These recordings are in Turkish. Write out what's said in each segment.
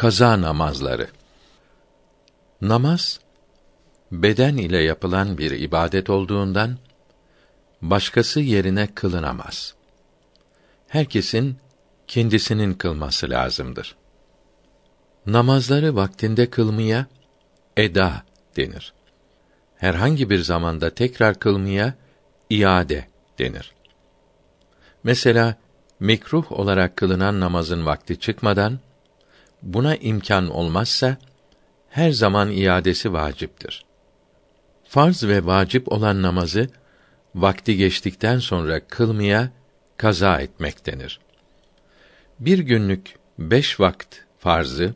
Kaza namazları. Namaz beden ile yapılan bir ibadet olduğundan başkası yerine kılınamaz. Herkesin kendisinin kılması lazımdır. Namazları vaktinde kılmaya eda denir. Herhangi bir zamanda tekrar kılmaya iade denir. Mesela mekruh olarak kılınan namazın vakti çıkmadan buna imkan olmazsa her zaman iadesi vaciptir. Farz ve vacip olan namazı vakti geçtikten sonra kılmaya kaza etmek denir. Bir günlük beş vakt farzı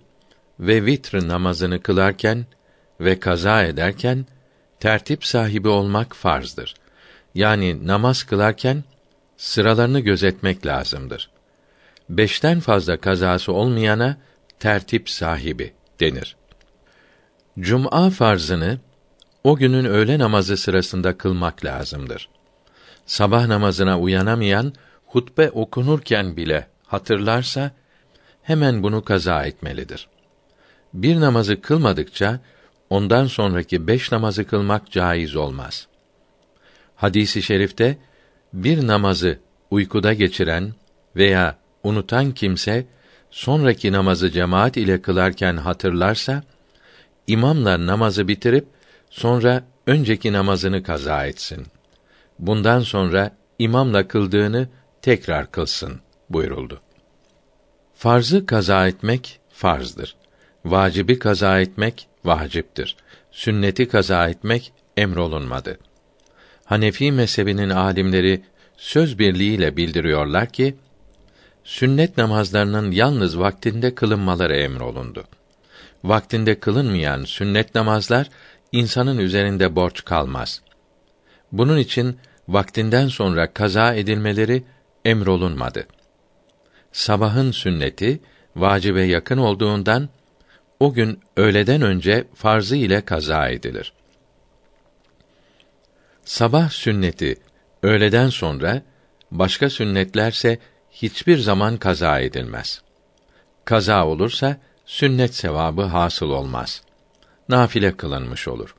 ve vitr namazını kılarken ve kaza ederken tertip sahibi olmak farzdır. Yani namaz kılarken sıralarını gözetmek lazımdır. Beşten fazla kazası olmayana tertip sahibi denir. Cuma farzını o günün öğle namazı sırasında kılmak lazımdır. Sabah namazına uyanamayan hutbe okunurken bile hatırlarsa hemen bunu kaza etmelidir. Bir namazı kılmadıkça ondan sonraki beş namazı kılmak caiz olmaz. Hadisi şerifte bir namazı uykuda geçiren veya unutan kimse sonraki namazı cemaat ile kılarken hatırlarsa imamla namazı bitirip sonra önceki namazını kaza etsin. Bundan sonra imamla kıldığını tekrar kılsın buyuruldu. Farzı kaza etmek farzdır. Vacibi kaza etmek vaciptir. Sünneti kaza etmek emrolunmadı. Hanefi mezhebinin alimleri söz birliğiyle bildiriyorlar ki sünnet namazlarının yalnız vaktinde kılınmaları emrolundu. Vaktinde kılınmayan sünnet namazlar insanın üzerinde borç kalmaz. Bunun için vaktinden sonra kaza edilmeleri emrolunmadı. Sabahın sünneti vacibe yakın olduğundan o gün öğleden önce farzı ile kaza edilir. Sabah sünneti öğleden sonra başka sünnetlerse hiçbir zaman kaza edilmez. Kaza olursa sünnet sevabı hasıl olmaz. Nafile kılınmış olur.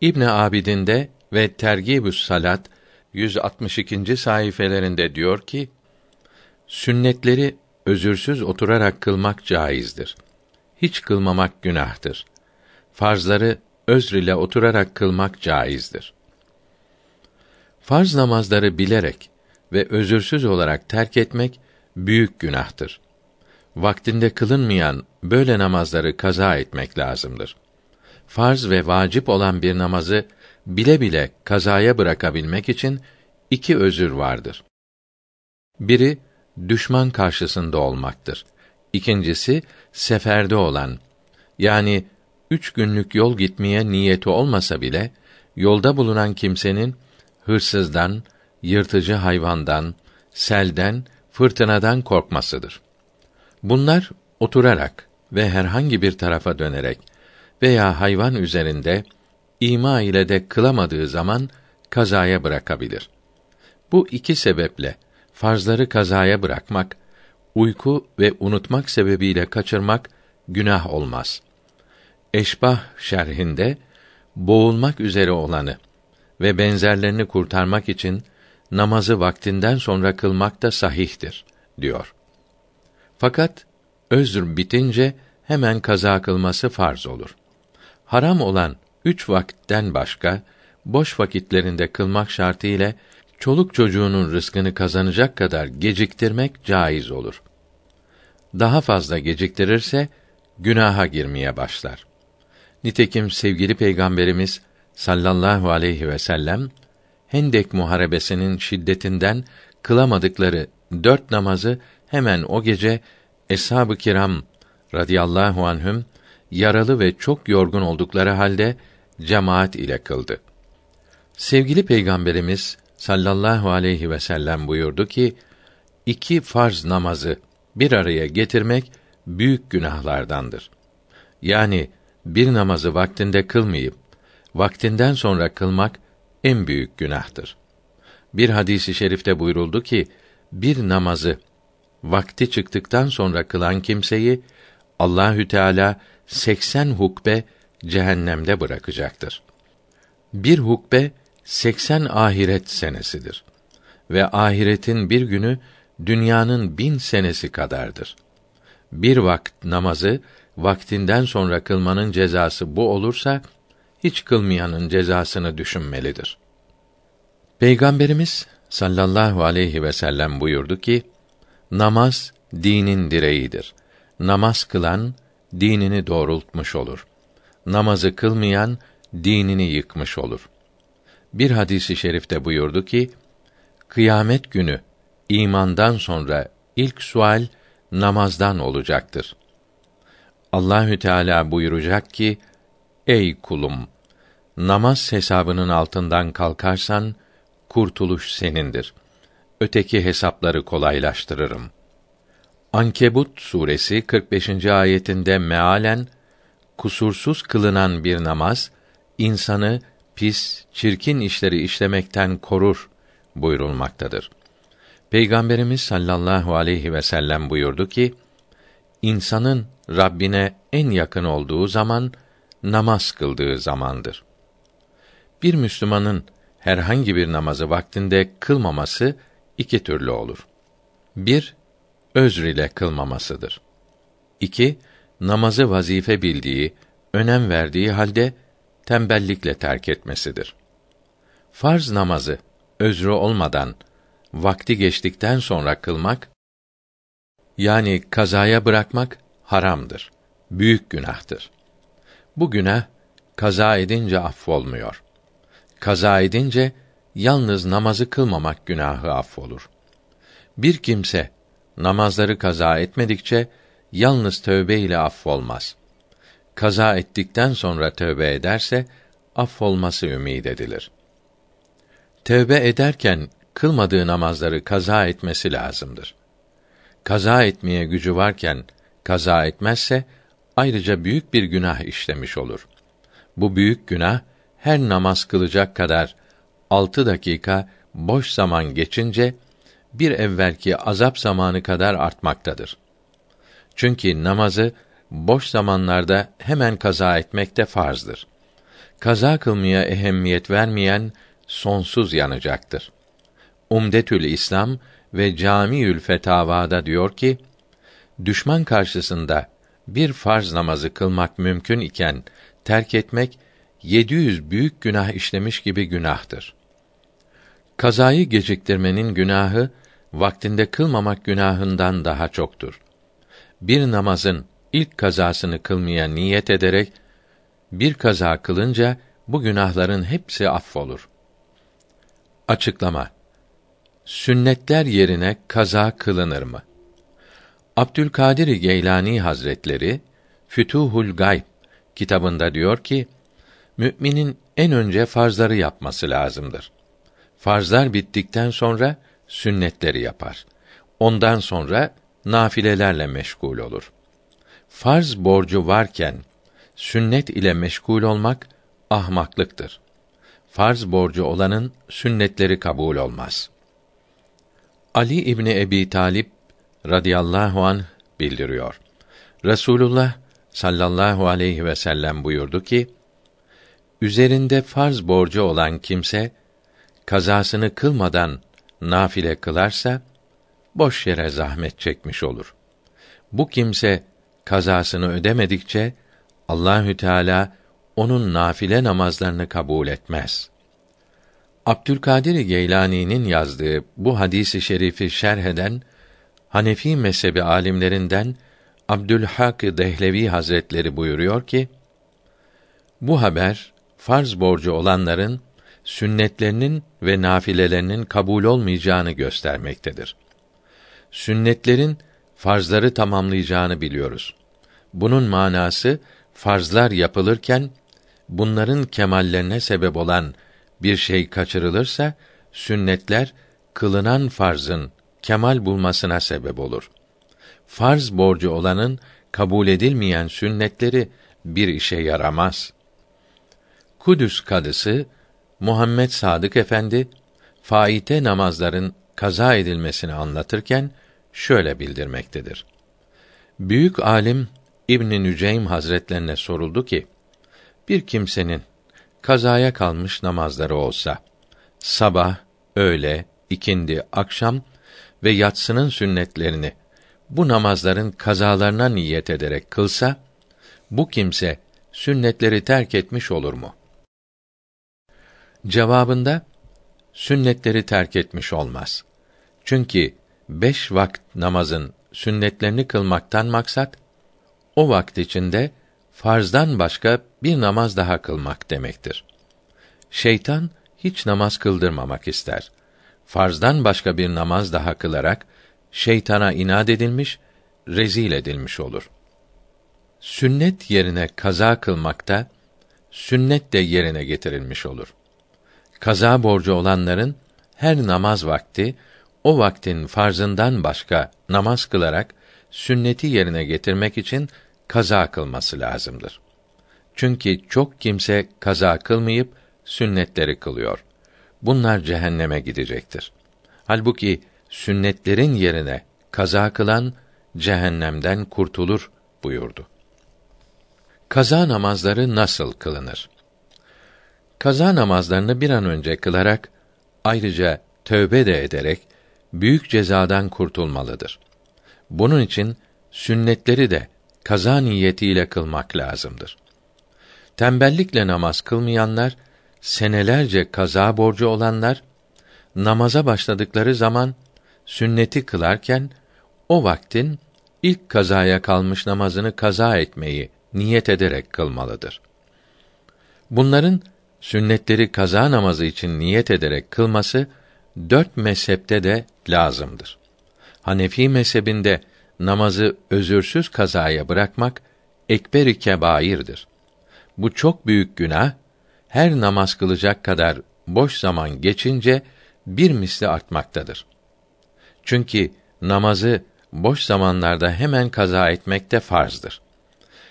İbn Abidin'de ve Tergibü's Salat 162. sayfelerinde diyor ki: Sünnetleri özürsüz oturarak kılmak caizdir. Hiç kılmamak günahtır. Farzları özr ile oturarak kılmak caizdir. Farz namazları bilerek ve özürsüz olarak terk etmek büyük günahtır. Vaktinde kılınmayan böyle namazları kaza etmek lazımdır. Farz ve vacip olan bir namazı bile bile kazaya bırakabilmek için iki özür vardır. Biri düşman karşısında olmaktır. İkincisi seferde olan yani üç günlük yol gitmeye niyeti olmasa bile yolda bulunan kimsenin hırsızdan, yırtıcı hayvandan, selden, fırtınadan korkmasıdır. Bunlar oturarak ve herhangi bir tarafa dönerek veya hayvan üzerinde ima ile de kılamadığı zaman kazaya bırakabilir. Bu iki sebeple farzları kazaya bırakmak, uyku ve unutmak sebebiyle kaçırmak günah olmaz. Eşbah şerhinde boğulmak üzere olanı ve benzerlerini kurtarmak için namazı vaktinden sonra kılmak da sahihtir diyor. Fakat özür bitince hemen kaza kılması farz olur. Haram olan üç vakitten başka boş vakitlerinde kılmak şartı ile çoluk çocuğunun rızkını kazanacak kadar geciktirmek caiz olur. Daha fazla geciktirirse günaha girmeye başlar. Nitekim sevgili peygamberimiz sallallahu aleyhi ve sellem Hendek muharebesinin şiddetinden kılamadıkları dört namazı hemen o gece eshab-ı kiram radıyallahu anhüm yaralı ve çok yorgun oldukları halde cemaat ile kıldı. Sevgili peygamberimiz sallallahu aleyhi ve sellem buyurdu ki iki farz namazı bir araya getirmek büyük günahlardandır. Yani bir namazı vaktinde kılmayıp vaktinden sonra kılmak en büyük günahtır. Bir hadisi şerifte buyuruldu ki bir namazı vakti çıktıktan sonra kılan kimseyi Allahü Teala 80 hukbe cehennemde bırakacaktır. Bir hukbe 80 ahiret senesidir ve ahiretin bir günü dünyanın bin senesi kadardır. Bir vakt namazı vaktinden sonra kılmanın cezası bu olursa hiç kılmayanın cezasını düşünmelidir. Peygamberimiz sallallahu aleyhi ve sellem buyurdu ki: Namaz dinin direğidir. Namaz kılan dinini doğrultmuş olur. Namazı kılmayan dinini yıkmış olur. Bir hadisi şerifte buyurdu ki: Kıyamet günü imandan sonra ilk sual namazdan olacaktır. Allahü Teala buyuracak ki: Ey kulum, namaz hesabının altından kalkarsan kurtuluş senindir. Öteki hesapları kolaylaştırırım. Ankebut suresi 45. ayetinde mealen kusursuz kılınan bir namaz insanı pis, çirkin işleri işlemekten korur buyurulmaktadır. Peygamberimiz sallallahu aleyhi ve sellem buyurdu ki: insanın Rabbine en yakın olduğu zaman namaz kıldığı zamandır. Bir Müslümanın herhangi bir namazı vaktinde kılmaması iki türlü olur. Bir, özr ile kılmamasıdır. İki, namazı vazife bildiği, önem verdiği halde tembellikle terk etmesidir. Farz namazı özrü olmadan vakti geçtikten sonra kılmak yani kazaya bırakmak haramdır. Büyük günahtır. Bu günah kaza edince affolmuyor. Kaza edince yalnız namazı kılmamak günahı affolur. Bir kimse namazları kaza etmedikçe yalnız tövbe ile affolmaz. Kaza ettikten sonra tövbe ederse affolması ümid edilir. Tövbe ederken kılmadığı namazları kaza etmesi lazımdır. Kaza etmeye gücü varken kaza etmezse ayrıca büyük bir günah işlemiş olur. Bu büyük günah her namaz kılacak kadar altı dakika boş zaman geçince bir evvelki azap zamanı kadar artmaktadır. Çünkü namazı boş zamanlarda hemen kaza etmek de farzdır. Kaza kılmaya ehemmiyet vermeyen sonsuz yanacaktır. Umdetül İslam ve Camiül Fetavada diyor ki, düşman karşısında bir farz namazı kılmak mümkün iken terk etmek 700 büyük günah işlemiş gibi günahtır. Kazayı geciktirmenin günahı vaktinde kılmamak günahından daha çoktur. Bir namazın ilk kazasını kılmaya niyet ederek bir kaza kılınca bu günahların hepsi affolur. Açıklama Sünnetler yerine kaza kılınır mı? Abdülkadir Geylani Hazretleri Fütuhul Gayb kitabında diyor ki müminin en önce farzları yapması lazımdır. Farzlar bittikten sonra sünnetleri yapar. Ondan sonra nafilelerle meşgul olur. Farz borcu varken sünnet ile meşgul olmak ahmaklıktır. Farz borcu olanın sünnetleri kabul olmaz. Ali İbni Ebi Talip radıyallahu an bildiriyor. Resulullah sallallahu aleyhi ve sellem buyurdu ki: Üzerinde farz borcu olan kimse kazasını kılmadan nafile kılarsa boş yere zahmet çekmiş olur. Bu kimse kazasını ödemedikçe Allahü Teala onun nafile namazlarını kabul etmez. Abdülkadir Geylani'nin yazdığı bu hadisi şerifi şerh eden Hanefi mezhebi alimlerinden Abdülhak Dehlevi Hazretleri buyuruyor ki: Bu haber farz borcu olanların sünnetlerinin ve nafilelerinin kabul olmayacağını göstermektedir. Sünnetlerin farzları tamamlayacağını biliyoruz. Bunun manası farzlar yapılırken bunların kemallerine sebep olan bir şey kaçırılırsa sünnetler kılınan farzın kemal bulmasına sebep olur. Farz borcu olanın kabul edilmeyen sünnetleri bir işe yaramaz. Kudüs kadısı Muhammed Sadık Efendi faite namazların kaza edilmesini anlatırken şöyle bildirmektedir. Büyük alim İbn Nüceym Hazretlerine soruldu ki: Bir kimsenin kazaya kalmış namazları olsa sabah, öğle, ikindi, akşam ve yatsının sünnetlerini bu namazların kazalarına niyet ederek kılsa bu kimse sünnetleri terk etmiş olur mu? Cevabında sünnetleri terk etmiş olmaz. Çünkü beş vakit namazın sünnetlerini kılmaktan maksat o vakit içinde farzdan başka bir namaz daha kılmak demektir. Şeytan hiç namaz kıldırmamak ister. Farzdan başka bir namaz daha kılarak şeytana inat edilmiş, rezil edilmiş olur. Sünnet yerine kaza kılmakta sünnet de yerine getirilmiş olur. Kaza borcu olanların her namaz vakti o vaktin farzından başka namaz kılarak sünneti yerine getirmek için kaza kılması lazımdır. Çünkü çok kimse kaza kılmayıp sünnetleri kılıyor. Bunlar cehenneme gidecektir. Halbuki sünnetlerin yerine kaza kılan cehennemden kurtulur buyurdu. Kaza namazları nasıl kılınır? Kaza namazlarını bir an önce kılarak ayrıca tövbe de ederek büyük cezadan kurtulmalıdır. Bunun için sünnetleri de kaza niyetiyle kılmak lazımdır. Tembellikle namaz kılmayanlar, senelerce kaza borcu olanlar, namaza başladıkları zaman sünneti kılarken o vaktin ilk kazaya kalmış namazını kaza etmeyi niyet ederek kılmalıdır. Bunların sünnetleri kaza namazı için niyet ederek kılması dört mezhepte de lazımdır. Hanefi mezhebinde namazı özürsüz kazaya bırakmak ekber-i kebairdir. Bu çok büyük günah, her namaz kılacak kadar boş zaman geçince bir misli artmaktadır. Çünkü namazı boş zamanlarda hemen kaza etmek de farzdır.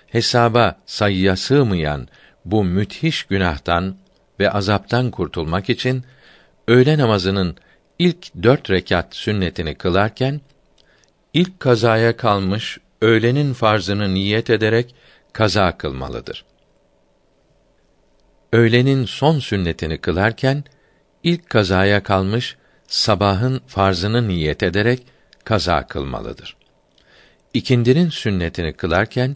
Hesaba sayıya sığmayan bu müthiş günahtan ve azaptan kurtulmak için öğle namazının ilk dört rekat sünnetini kılarken ilk kazaya kalmış öğlenin farzını niyet ederek kaza kılmalıdır. Öğlenin son sünnetini kılarken ilk kazaya kalmış sabahın farzını niyet ederek kaza kılmalıdır. İkindinin sünnetini kılarken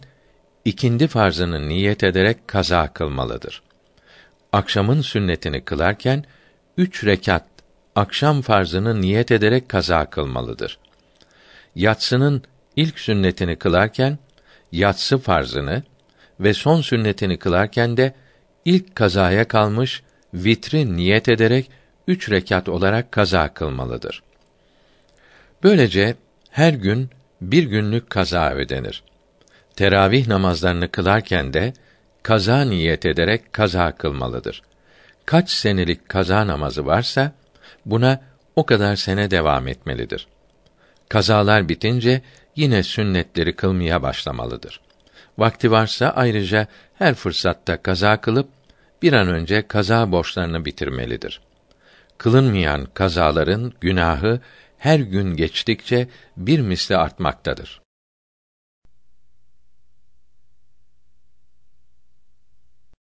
ikindi farzını niyet ederek kaza kılmalıdır. Akşamın sünnetini kılarken üç rekat akşam farzını niyet ederek kaza kılmalıdır. Yatsının ilk sünnetini kılarken yatsı farzını ve son sünnetini kılarken de ilk kazaya kalmış vitri niyet ederek üç rekat olarak kaza kılmalıdır. Böylece her gün bir günlük kaza ödenir. Teravih namazlarını kılarken de kaza niyet ederek kaza kılmalıdır. Kaç senelik kaza namazı varsa buna o kadar sene devam etmelidir. Kazalar bitince yine sünnetleri kılmaya başlamalıdır. Vakti varsa ayrıca her fırsatta kaza kılıp bir an önce kaza borçlarını bitirmelidir. Kılınmayan kazaların günahı her gün geçtikçe bir misli artmaktadır.